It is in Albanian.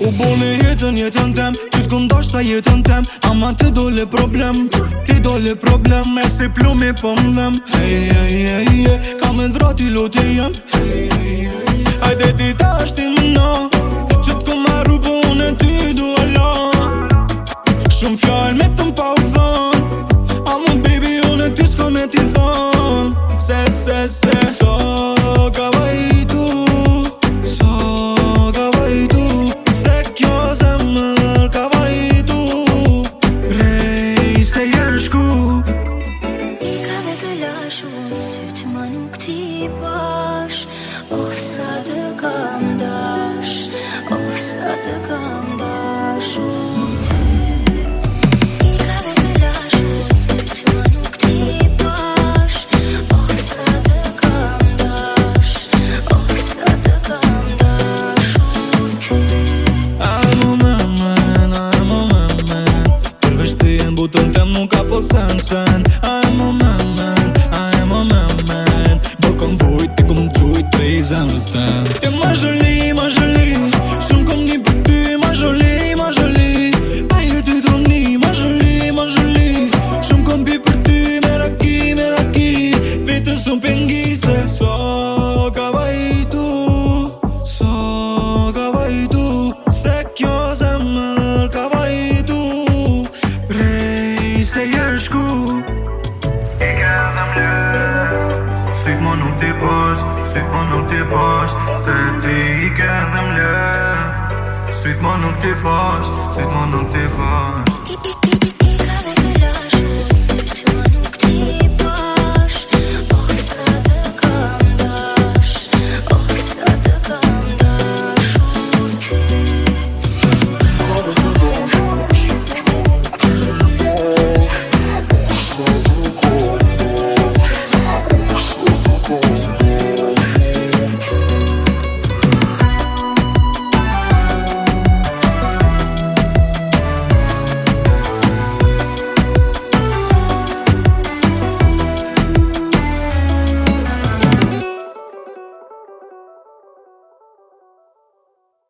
U bone jetën jetën tem Ty t'ku ndash sa jetën tem Ama ti dole problem Ti dole problem E si plume po më dhem Hej, hej, hej, hej hey, Ka me dhra ti lot e jem Hej, hej, hej, hej Ajde dita është ti më Që t'ku marru po unë e ty du e Shumë fjallë me të mpa u thon Amun baby unë e ty s'ka me ti dhan Se, se, se mon capot sunshine I am a man, man, I am a man, man But come for it, come to it, please understand Sit mon nom tes poches, sit mon nom tes poches, c'était hier dans tes poches, sit mon nom tes poches.